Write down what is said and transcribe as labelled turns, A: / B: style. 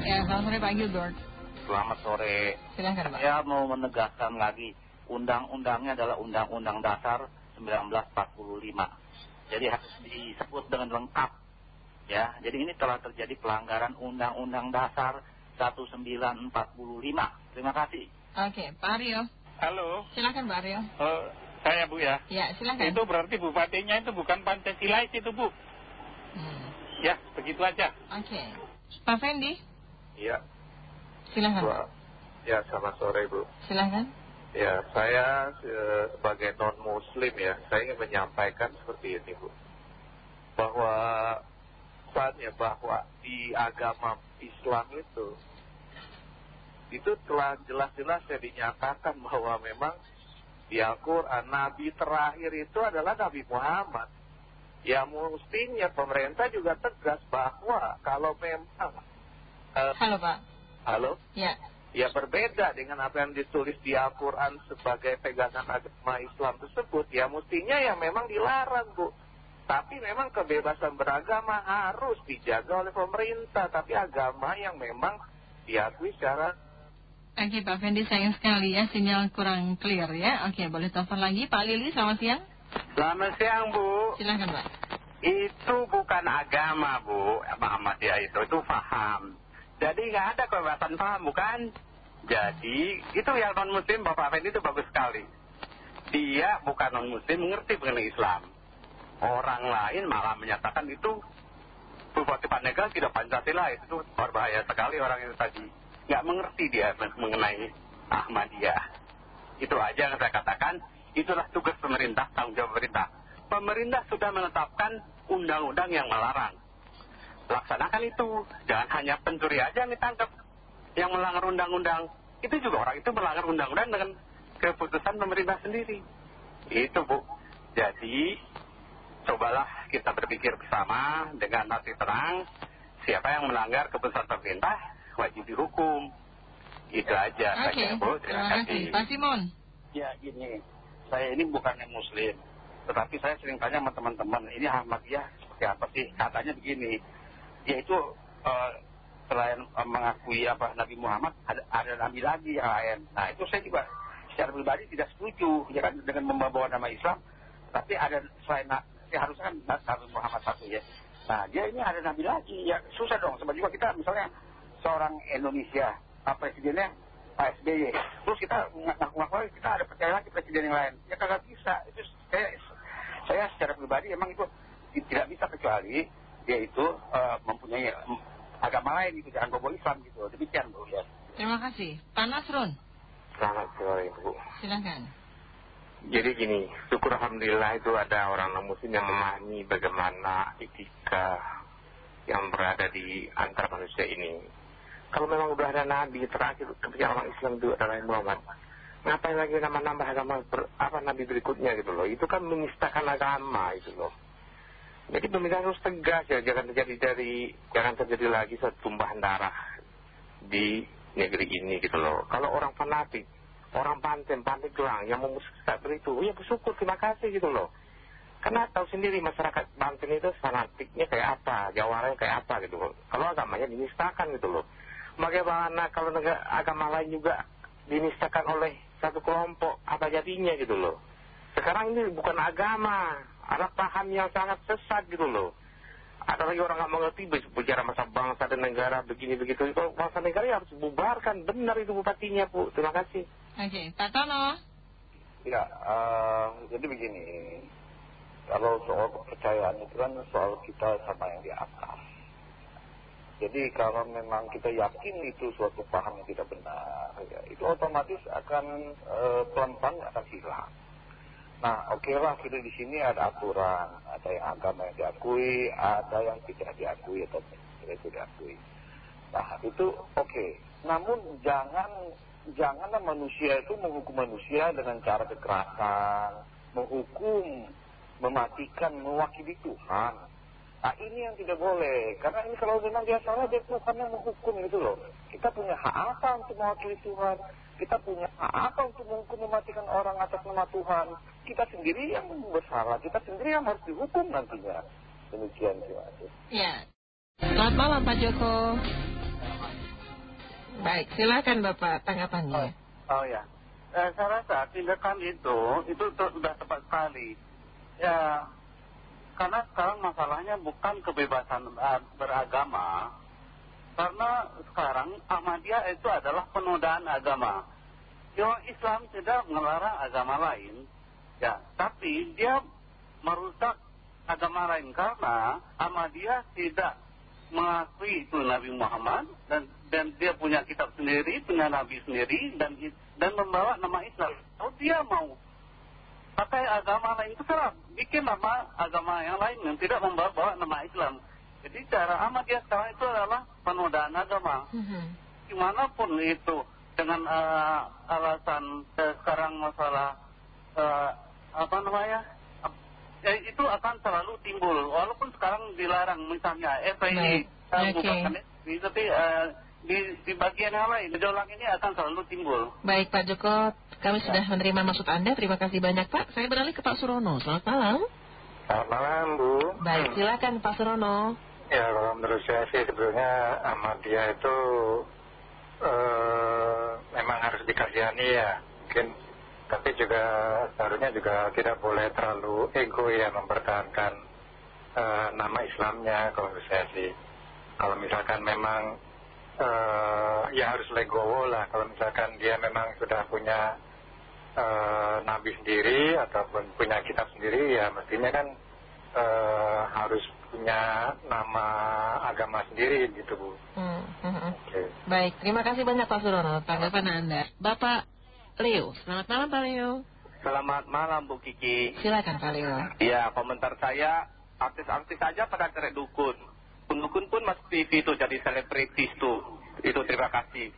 A: Ya, selamat sore Pak Gilbert.
B: Selamat sore.
A: Silahkan Pak.
B: Saya mau menegaskan lagi, undang-undangnya adalah Undang-Undang Dasar 1945. Jadi harus disebut dengan lengkap. Ya, jadi ini telah terjadi pelanggaran Undang-Undang Dasar 1945. Terima kasih.
A: Oke, Pak Aryo.
C: Halo,
A: Silahkan Pak Aryo.
C: oh, saya Bu ya.
A: Ya, silahkan.
C: Itu berarti bupatinya itu bukan Pancasilais itu Bu.
A: Hmm.
C: Ya, begitu aja.
A: Oke. Pak Fendi,
D: Iya,
A: silahkan.
D: Ya, selamat sore, Bu.
A: Silahkan.
D: Ya, saya eh, sebagai non-muslim ya, saya ingin menyampaikan seperti ini, Bu. Bahwa saatnya bahwa di agama Islam itu, itu telah jelas-jelas ya dinyatakan bahwa memang di Al-Quran, Nabi terakhir itu adalah Nabi Muhammad. Ya mestinya pemerintah juga tegas bahwa kalau memang, eh,
A: Halo Pak.
D: halo?
A: Ya.
D: ya berbeda dengan apa yang ditulis di Al-Quran sebagai pegangan agama Islam tersebut, ya mestinya ya memang dilarang, Bu. Tapi memang kebebasan beragama harus dijaga oleh pemerintah, tapi agama yang memang diakui secara
A: Oke Pak Fendi, sayang sekali ya, sinyal kurang clear ya. Oke, boleh telepon lagi. Pak Lili, selamat siang.
C: Selamat siang Bu.
A: Silahkan Pak.
C: Itu bukan agama Bu, Muhammadiyah itu, itu faham. Jadi nggak ada kebebasan paham bukan? Jadi itu yang non muslim Bapak Fendi itu bagus sekali. Dia bukan non muslim mengerti mengenai Islam. Orang lain malah menyatakan itu Bupati Pandeglang tidak Pancasila itu berbahaya sekali orang itu tadi. Nggak mengerti dia mengenai Ahmadiyah. Itu aja yang saya katakan. Itulah tugas pemerintah, tanggung jawab pemerintah. Pemerintah sudah menetapkan undang-undang yang melarang. Laksanakan itu. Jangan hanya pencuri aja yang ditangkap. Yang melanggar undang-undang. Itu juga orang itu melanggar undang-undang dengan keputusan pemerintah sendiri. Itu Bu. Jadi, cobalah kita berpikir bersama dengan hati tenang. Siapa yang melanggar keputusan pemerintah, wajib dihukum. Itu aja
A: Oke,
C: saja Bu. Terima
A: terima kasih.
C: kasih.
A: Pak Simon.
B: Ya gini, saya ini bukannya muslim. Tetapi saya sering tanya sama teman-teman, ini Ahmadiyah seperti apa sih? Katanya begini, yaitu eh, selain eh, mengakui apa Nabi Muhammad, ada, ada Nabi lagi yang lain. Nah itu saya juga secara pribadi tidak setuju ya kan, dengan membawa nama Islam. Tapi ada selain, ya harusnya kan Nabi Muhammad satu ya. Nah dia ini ada Nabi lagi, ya susah dong. Sebab juga kita misalnya seorang Indonesia, Pak Presidennya Pak SBY. Terus kita ngaku-ngaku kita ada percaya lagi presiden yang lain. Ya kagak bisa. Itu saya, saya secara pribadi emang itu tidak bisa kecuali dia itu eh, mempunyai em, agama lain gitu. Jangan bawa Islam gitu. Demikian Bu ya.
A: Terima kasih. Pak Nasrun,
D: selamat sore, Bu.
A: silahkan.
D: Jadi gini, syukur Alhamdulillah itu ada orang non-muslim yang memahami bagaimana etika yang berada di antara manusia ini. Kalau memang udah ada Nabi terakhir ketika orang Islam itu adalah Muhammad, ngapain lagi nama-nambah agama ber- apa Nabi berikutnya gitu loh? Itu kan menistakan agama itu loh. Jadi pemerintah harus tegas ya, jangan terjadi dari, jangan terjadi lagi satu tumpahan darah di negeri ini gitu loh. Kalau orang fanatik, orang panten, pandeglang yang memusuhkan itu, ya bersyukur, terima kasih gitu loh. Karena tahu sendiri masyarakat Banten itu fanatiknya kayak apa, jawarannya kayak apa gitu loh. Kalau agamanya dinistakan gitu loh. Bagaimana kalau negara agama lain juga dinistakan oleh satu kelompok, apa jadinya gitu loh. Sekarang ini bukan agama, ada paham yang sangat sesat gitu loh. Ada lagi orang nggak mengerti bicara masa bangsa dan negara begini begitu. Kalau bangsa negara ya harus bubarkan, benar itu bupatinya bu. Terima kasih.
A: Oke, Pak Tono.
B: Ya, eh, jadi begini. Kalau soal kepercayaan itu kan soal kita sama yang di atas. Jadi kalau memang kita yakin itu suatu paham yang tidak benar, ya, itu otomatis akan eh, pelan-pelan akan hilang. Nah, oke lah kita di sini ada aturan, ada yang agama yang diakui, ada yang tidak diakui atau tidak diakui. Nah, itu oke. Namun jangan janganlah manusia itu menghukum manusia dengan cara kekerasan, menghukum, mematikan, mewakili Tuhan. Nah ini yang tidak boleh, karena ini kalau memang dia salah, dia Tuhan yang menghukum gitu loh. Kita punya hak apa untuk mewakili Tuhan? Kita punya hak apa untuk menghukum mematikan orang atas nama Tuhan? Kita sendiri yang bersalah, kita sendiri yang harus dihukum nantinya. Demikian terima kasih.
A: Ya. Selamat malam Pak Joko. Baik, silakan Bapak tanggapannya.
E: Oh, oh ya, eh, saya rasa tindakan itu itu sudah tepat sekali. Ya, karena sekarang masalahnya bukan kebebasan uh, beragama, karena sekarang Ahmadiyah itu adalah penodaan agama. Yo Islam tidak melarang agama lain, ya, tapi dia merusak agama lain karena Ahmadiyah tidak mengakui itu Nabi Muhammad dan dan dia punya kitab sendiri, punya Nabi sendiri dan dan membawa nama Islam. Kalau dia mau pakai agama lain itu salah, bikin nama agama yang lain yang tidak membawa nama Islam. Jadi cara Ahmadiyah sekarang itu adalah penodaan agama.
A: Mhm.
E: Di mana pun itu dengan uh, alasan uh, sekarang masalah uh, apa namanya ya, itu akan selalu timbul walaupun sekarang dilarang misalnya FPI uh,
A: Oke.
E: bukan FPI, tapi uh, di, di bagian yang lain gejolak ini akan selalu timbul
A: Baik Pak Joko, kami sudah menerima maksud Anda. Terima kasih banyak Pak. Saya beralih ke Pak Surono. Selamat malam.
F: Selamat malam Bu
A: Baik, silakan Pak Surono.
F: Ya kalau menurut saya sih sebetulnya Ahmadiyah itu eh, harus dikasihani ya mungkin tapi juga seharusnya juga tidak boleh terlalu ego ya mempertahankan eh, nama Islamnya kalau saya sih. Kalau misalkan memang eh, ya harus legowo lah. Kalau misalkan dia memang sudah punya eh, nabi sendiri ataupun punya kitab sendiri ya mestinya kan harus punya nama agama sendiri gitu Bu.
A: Hmm, hmm.
F: Oke.
A: Baik, terima kasih banyak Pak Surono tanggapan Anda. Bapak Leo, selamat malam Pak Leo.
E: Selamat malam Bu Kiki
A: Silakan Pak Leo.
E: Ya komentar saya artis-artis saja pada cari dukun Dukun pun Mas TV itu jadi selebritis tuh Itu terima kasih